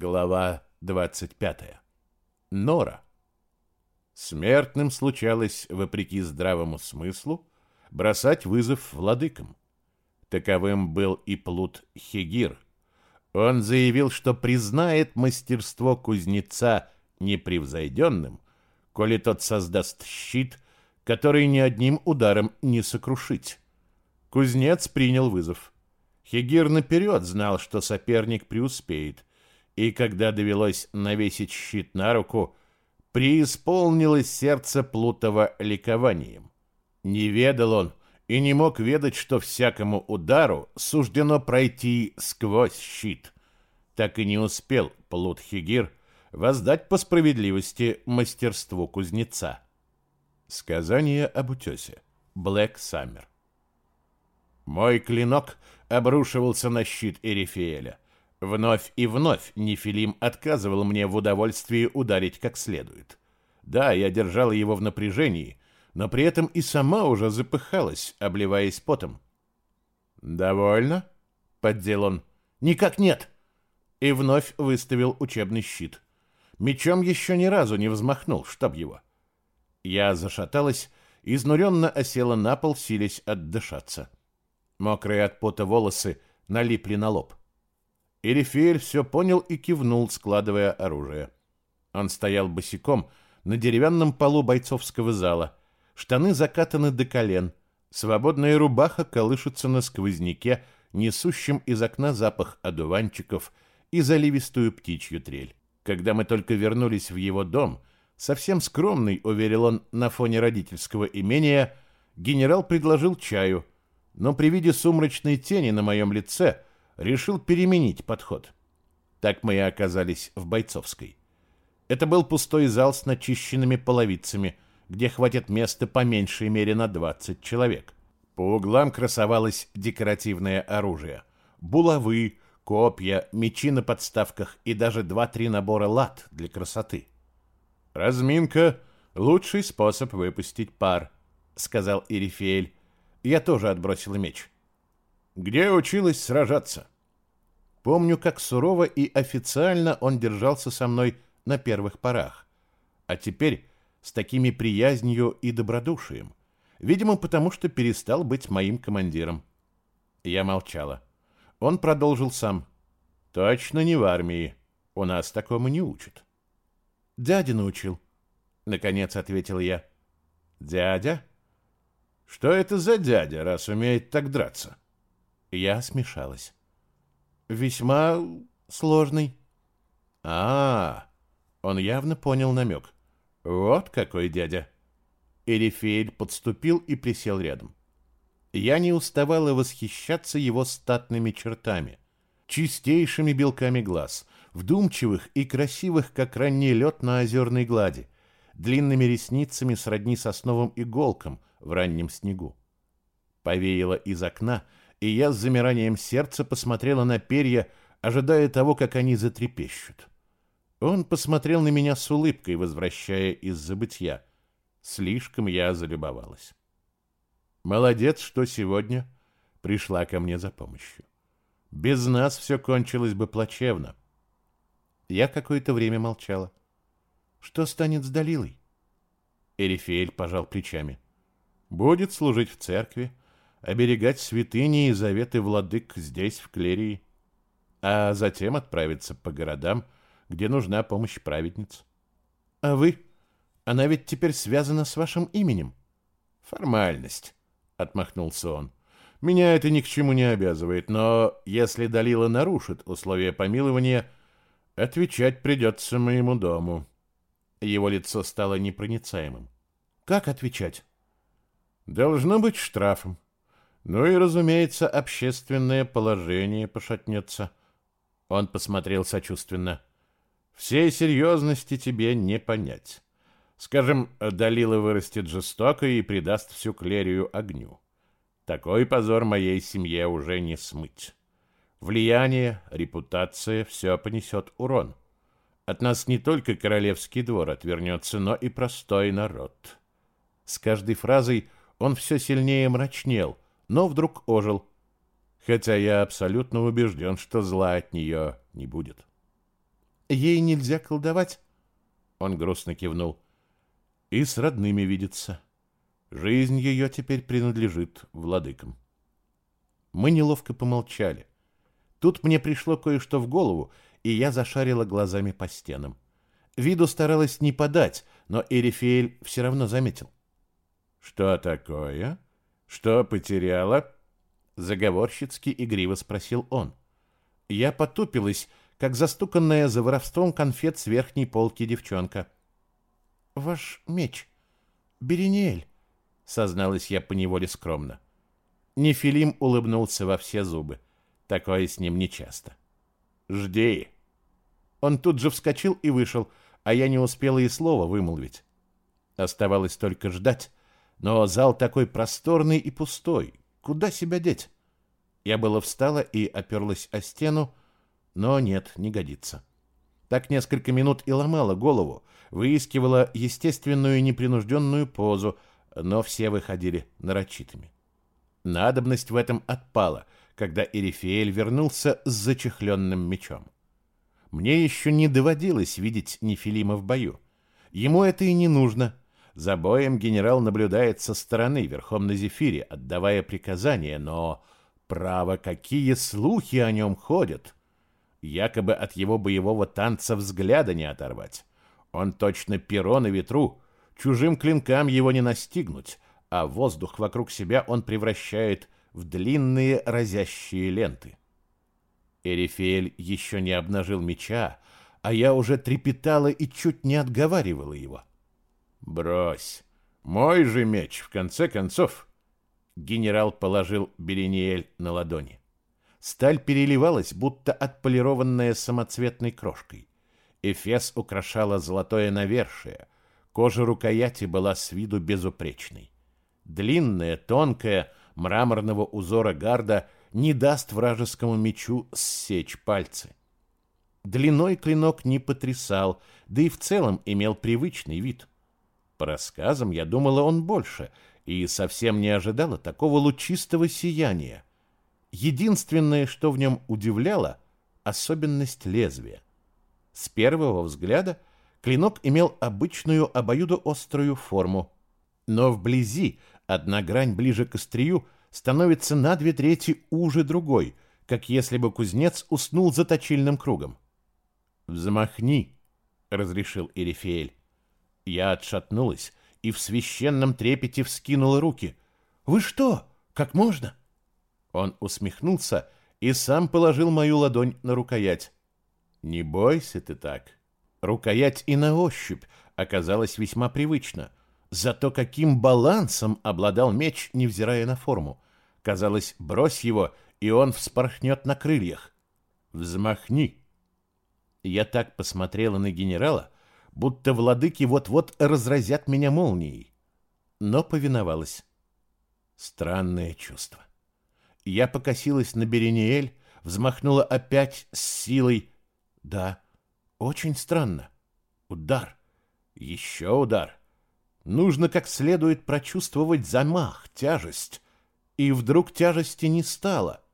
Глава 25. Нора. Смертным случалось, вопреки здравому смыслу, бросать вызов владыкам. Таковым был и Плут Хегир. Он заявил, что признает мастерство кузнеца непревзойденным, коли тот создаст щит, который ни одним ударом не сокрушить. Кузнец принял вызов. Хегир наперед знал, что соперник преуспеет, и когда довелось навесить щит на руку, преисполнилось сердце Плутова ликованием. Не ведал он и не мог ведать, что всякому удару суждено пройти сквозь щит. Так и не успел Плут Хигир воздать по справедливости мастерству кузнеца. Сказание об утесе. Блэк Саммер. Мой клинок обрушивался на щит Эрифеэля. Вновь и вновь Нефилим отказывал мне в удовольствии ударить как следует. Да, я держал его в напряжении, но при этом и сама уже запыхалась, обливаясь потом. «Довольно?» — поддел он. «Никак нет!» И вновь выставил учебный щит. Мечом еще ни разу не взмахнул, чтоб его. Я зашаталась, изнуренно осела на пол, силясь отдышаться. Мокрые от пота волосы налипли на лоб. Эрифель все понял и кивнул, складывая оружие. Он стоял босиком на деревянном полу бойцовского зала. Штаны закатаны до колен. Свободная рубаха колышется на сквозняке, несущем из окна запах одуванчиков и заливистую птичью трель. Когда мы только вернулись в его дом, совсем скромный, уверил он на фоне родительского имения, генерал предложил чаю — но при виде сумрачной тени на моем лице решил переменить подход. Так мы и оказались в Бойцовской. Это был пустой зал с начищенными половицами, где хватит места по меньшей мере на 20 человек. По углам красовалось декоративное оружие. Булавы, копья, мечи на подставках и даже два-три набора лад для красоты. «Разминка — лучший способ выпустить пар», — сказал Ирифеэль, я тоже отбросила меч. Где училась сражаться? Помню, как сурово и официально он держался со мной на первых порах. А теперь с такими приязнью и добродушием. Видимо, потому что перестал быть моим командиром. Я молчала. Он продолжил сам. «Точно не в армии. У нас такому не учат». «Дядя научил», — наконец ответил я. «Дядя?» Что это за дядя, раз умеет так драться? Я смешалась. Весьма сложный. А, -а, -а он явно понял намек. Вот какой дядя. Эрифеэль подступил и присел рядом. Я не уставала восхищаться его статными чертами, чистейшими белками глаз, вдумчивых и красивых, как ранний лед на озерной глади, длинными ресницами сродни сосновым иголкам, в раннем снегу. Повеяло из окна, и я с замиранием сердца посмотрела на перья, ожидая того, как они затрепещут. Он посмотрел на меня с улыбкой, возвращая из забытья. Слишком я залюбовалась. Молодец, что сегодня пришла ко мне за помощью. Без нас все кончилось бы плачевно. Я какое-то время молчала. Что станет с Далилой? Эрифеэль пожал плечами. — Будет служить в церкви, оберегать святыни и заветы владык здесь, в Клерии, а затем отправиться по городам, где нужна помощь праведниц. А вы? Она ведь теперь связана с вашим именем. Формальность, отмахнулся он. Меня это ни к чему не обязывает, но если Далила нарушит условия помилования, отвечать придется моему дому. Его лицо стало непроницаемым. Как отвечать? Должно быть штрафом. Ну и, разумеется, общественное положение пошатнется. Он посмотрел сочувственно. Всей серьезности тебе не понять. Скажем, Далила вырастет жестоко и придаст всю Клерию огню. Такой позор моей семье уже не смыть. Влияние, репутация — все понесет урон. От нас не только королевский двор отвернется, но и простой народ. С каждой фразой он все сильнее мрачнел, но вдруг ожил. Хотя я абсолютно убежден, что зла от нее не будет. Ей нельзя колдовать? Он грустно кивнул. И с родными видится. Жизнь ее теперь принадлежит владыкам. Мы неловко помолчали. Тут мне пришло кое-что в голову, и я зашарила глазами по стенам. Виду старалась не подать, но Эрифеэль все равно заметил. «Что такое? Что потеряла?» Заговорщицки игриво спросил он. Я потупилась, как застуканная за воровством конфет с верхней полки девчонка. «Ваш меч, Берениэль», — созналась я поневоле скромно. Нефилим улыбнулся во все зубы. Такое с ним нечасто. «Жди!» Он тут же вскочил и вышел, а я не успела и слова вымолвить. Оставалось только ждать, но зал такой просторный и пустой. Куда себя деть? Я было встала и оперлась о стену, но нет, не годится. Так несколько минут и ломала голову, выискивала естественную непринужденную позу, но все выходили нарочитыми. Надобность в этом отпала, когда Эрифеэль вернулся с зачехленным мечом. Мне еще не доводилось видеть Нефилима в бою. Ему это и не нужно. За боем генерал наблюдает со стороны, верхом на зефире, отдавая приказания, но... Право, какие слухи о нем ходят! Якобы от его боевого танца взгляда не оторвать. Он точно перо на ветру, чужим клинкам его не настигнуть, а воздух вокруг себя он превращает в длинные разящие ленты. Эрифель еще не обнажил меча, а я уже трепетала и чуть не отговаривала его. «Брось! Мой же меч, в конце концов!» Генерал положил Берениэль на ладони. Сталь переливалась, будто отполированная самоцветной крошкой. Эфес украшала золотое навершие. Кожа рукояти была с виду безупречной. Длинная, тонкая, мраморного узора гарда не даст вражескому мечу ссечь пальцы. Длиной клинок не потрясал, да и в целом имел привычный вид. По рассказам я думала он больше и совсем не ожидала такого лучистого сияния. Единственное, что в нем удивляло, особенность лезвия. С первого взгляда клинок имел обычную обоюдоострую форму, но вблизи одна грань ближе к острию становится на две трети уже другой, как если бы кузнец уснул за точильным кругом. «Взмахни», — разрешил Эрифеэль. Я отшатнулась и в священном трепете вскинула руки. «Вы что? Как можно?» Он усмехнулся и сам положил мою ладонь на рукоять. «Не бойся ты так». Рукоять и на ощупь оказалась весьма привычна. Зато каким балансом обладал меч, невзирая на форму. Казалось, брось его, и он вспорхнет на крыльях. «Взмахни!» Я так посмотрела на генерала, будто владыки вот-вот разразят меня молнией. Но повиновалась. Странное чувство. Я покосилась на Берениэль, взмахнула опять с силой. Да, очень странно. Удар. Еще удар. Нужно как следует прочувствовать замах, тяжесть. И вдруг тяжести не стало.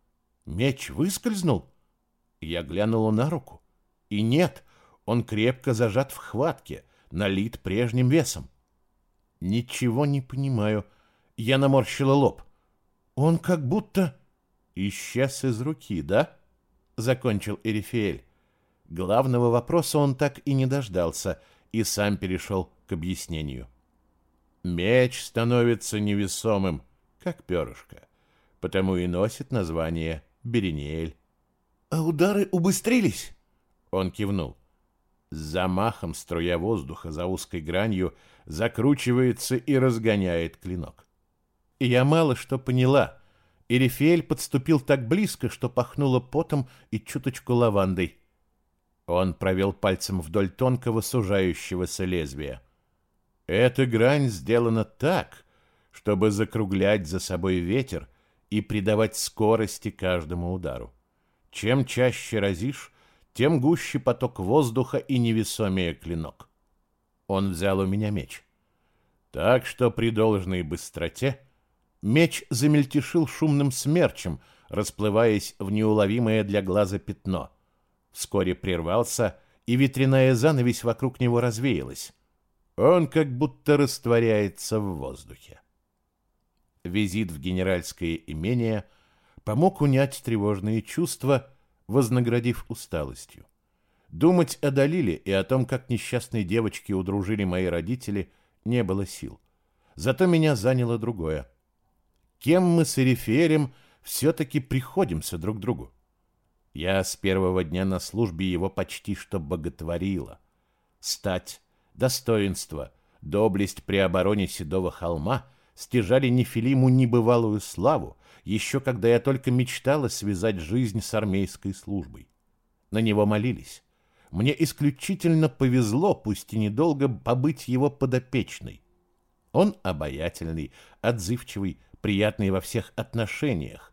Меч выскользнул. Я глянула на руку. И нет, он крепко зажат в хватке, налит прежним весом. Ничего не понимаю. Я наморщила лоб. Он как будто исчез из руки, да? Закончил Эрифеэль. Главного вопроса он так и не дождался и сам перешел к объяснению. Меч становится невесомым, как перышко, потому и носит название Берениэль. А удары убыстрились? Он кивнул. С замахом струя воздуха за узкой гранью закручивается и разгоняет клинок. Я мало что поняла — Эрифель подступил так близко, что пахнуло потом и чуточку лавандой. Он провел пальцем вдоль тонкого сужающегося лезвия. Эта грань сделана так, чтобы закруглять за собой ветер и придавать скорости каждому удару. Чем чаще разишь, тем гуще поток воздуха и невесомее клинок. Он взял у меня меч. Так что при должной быстроте Меч замельтешил шумным смерчем, расплываясь в неуловимое для глаза пятно. Вскоре прервался и ветряная занавесь вокруг него развеялась. Он как будто растворяется в воздухе. Визит в генеральское имение помог унять тревожные чувства, вознаградив усталостью. Думать о Далиле и о том, как несчастные девочки удружили мои родители, не было сил. Зато меня заняло другое. Кем мы с Эриферем все-таки приходимся друг другу? Я с первого дня на службе его почти что боготворила. Стать, достоинство, доблесть при обороне Седого холма стяжали Нефилиму небывалую славу, еще когда я только мечтала связать жизнь с армейской службой. На него молились. Мне исключительно повезло, пусть и недолго, побыть его подопечной. Он обаятельный, отзывчивый, приятный во всех отношениях.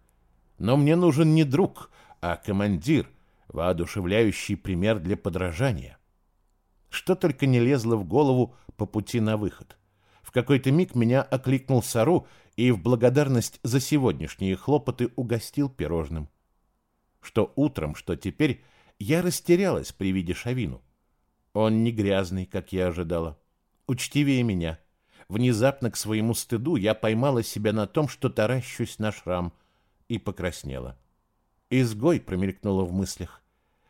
Но мне нужен не друг, а командир, воодушевляющий пример для подражания. Что только не лезло в голову по пути на выход. В какой-то миг меня окликнул Сару и в благодарность за сегодняшние хлопоты угостил пирожным. Что утром, что теперь, я растерялась при виде Шавину. Он не грязный, как я ожидала. Учтивее меня. Внезапно к своему стыду я поймала себя на том, что таращусь на шрам, и покраснела. Изгой промелькнуло в мыслях.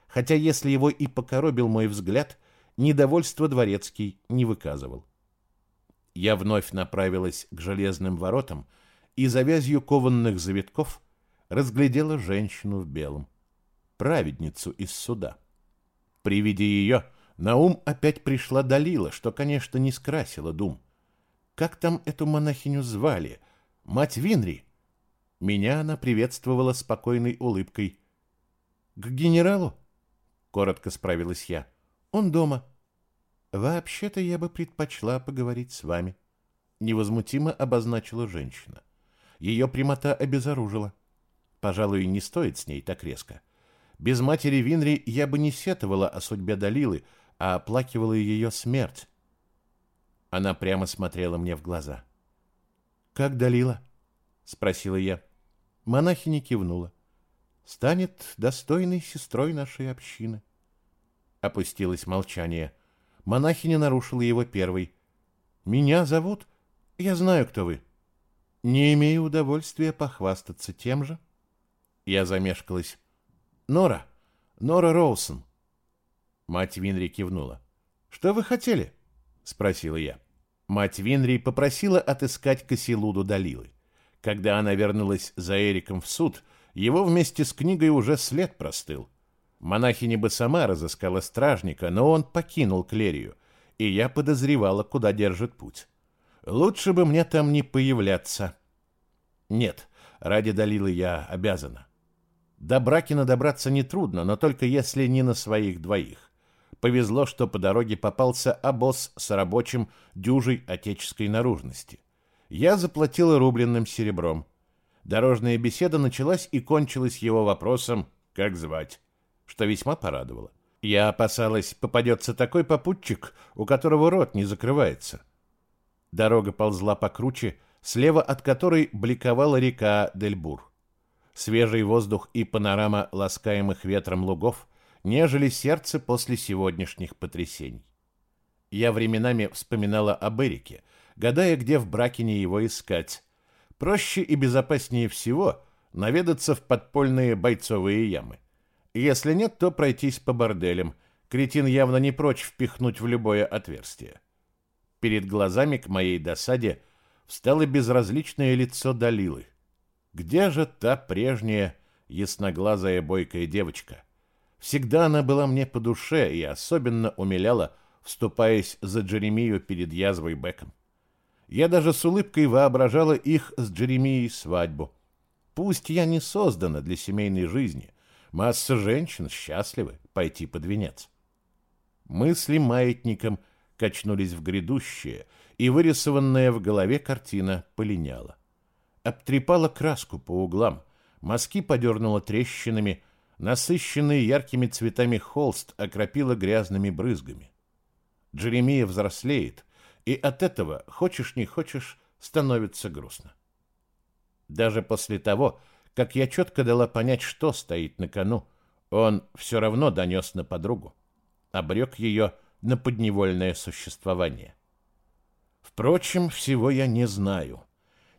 Хотя если его и покоробил мой взгляд, недовольство дворецкий не выказывал. Я вновь направилась к железным воротам и завязью кованных завитков разглядела женщину в белом, праведницу из суда. При виде ее на ум опять пришла Далила, что, конечно, не скрасила дум. Как там эту монахиню звали? Мать Винри? Меня она приветствовала спокойной улыбкой. «К генералу?» — коротко справилась я. «Он дома». «Вообще-то я бы предпочла поговорить с вами», — невозмутимо обозначила женщина. Ее прямота обезоружила. Пожалуй, не стоит с ней так резко. Без матери Винри я бы не сетовала о судьбе Далилы, а оплакивала ее смерть. Она прямо смотрела мне в глаза. «Как Далила?» — спросила я. Монахиня кивнула. «Станет достойной сестрой нашей общины». Опустилось молчание. Монахиня нарушила его первой. «Меня зовут? Я знаю, кто вы. Не имею удовольствия похвастаться тем же». Я замешкалась. «Нора, Нора Роусон». Мать Винри кивнула. «Что вы хотели?» — спросила я. Мать Винри попросила отыскать Кассилуду Далилы. Когда она вернулась за Эриком в суд, его вместе с книгой уже след простыл. Монахиня бы сама разыскала стражника, но он покинул Клерию, и я подозревала, куда держит путь. Лучше бы мне там не появляться. Нет, ради Далилы я обязана. До Бракина добраться нетрудно, но только если не на своих двоих. Повезло, что по дороге попался обоз с рабочим дюжей отеческой наружности я заплатила рубленным серебром. Дорожная беседа началась и кончилась его вопросом «как звать?», что весьма порадовало. Я опасалась, попадется такой попутчик, у которого рот не закрывается. Дорога ползла покруче, слева от которой бликовала река Дельбур. Свежий воздух и панорама ласкаемых ветром лугов нежели сердце после сегодняшних потрясений. Я временами вспоминала об Эрике, гадая, где в Бракине его искать. Проще и безопаснее всего наведаться в подпольные бойцовые ямы. Если нет, то пройтись по борделям. Кретин явно не прочь впихнуть в любое отверстие. Перед глазами к моей досаде встало безразличное лицо Далилы. Где же та прежняя ясноглазая бойкая девочка? Всегда она была мне по душе и особенно умиляла, вступаясь за Джеремию перед язвой Беком. Я даже с улыбкой воображала их с Джеремией свадьбу. Пусть я не создана для семейной жизни, масса женщин счастливы пойти под венец. Мысли маятником качнулись в грядущее, и вырисованная в голове картина полиняла. Обтрепала краску по углам, мазки подернула трещинами, насыщенный яркими цветами холст окропила грязными брызгами. Джеремия взрослеет — и от этого, хочешь не хочешь, становится грустно. Даже после того, как я четко дала понять, что стоит на кону, он все равно донес на подругу. обрек ее на подневольное существование. Впрочем, всего я не знаю.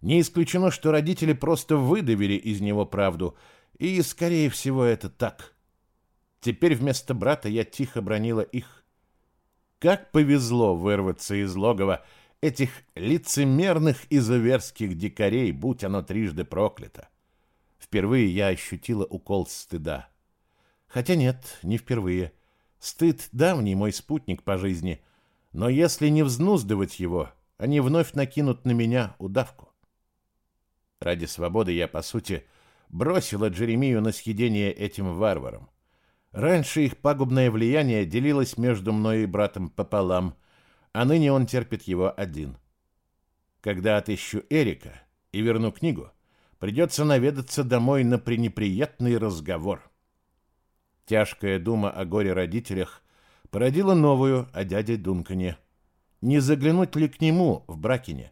Не исключено, что родители просто выдавили из него правду, и, скорее всего, это так. Теперь вместо брата я тихо бронила их. Как повезло вырваться из логова этих лицемерных и заверских дикарей, будь оно трижды проклято. Впервые я ощутила укол стыда. Хотя нет, не впервые. Стыд — давний мой спутник по жизни, но если не взнуздывать его, они вновь накинут на меня удавку. Ради свободы я, по сути, бросила Джеремию на съедение этим варварам. Раньше их пагубное влияние делилось между мной и братом пополам, а ныне он терпит его один. Когда отыщу Эрика и верну книгу, придется наведаться домой на пренеприятный разговор. Тяжкая дума о горе-родителях породила новую о дяде Дункане. Не заглянуть ли к нему в Бракине?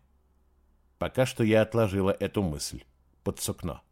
Пока что я отложила эту мысль под сукно.